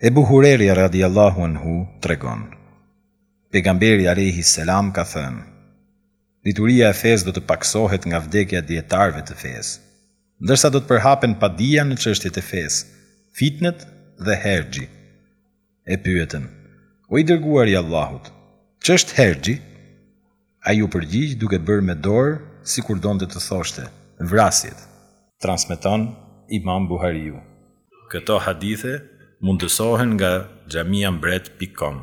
Ebu Hurerja radijallahu anhu tregon, Pejgamberi alejhi selam ka thënë, Dituria e fesë do të pakësohet nga vdekja e dijetarëve të fesë, ndërsa do të përhapen padija në çështjet e fesë, fitnet dhe herxhi. E pyetën, O i dërguari i Allahut, ç'është herxhi? Ai iu përgjigj duke bërë me dorë sikur donte të thoshte, Vrasjet! Transmeton Imam Buhariu. Këto hadithe mundësohen nga xhamiambret pikë kom.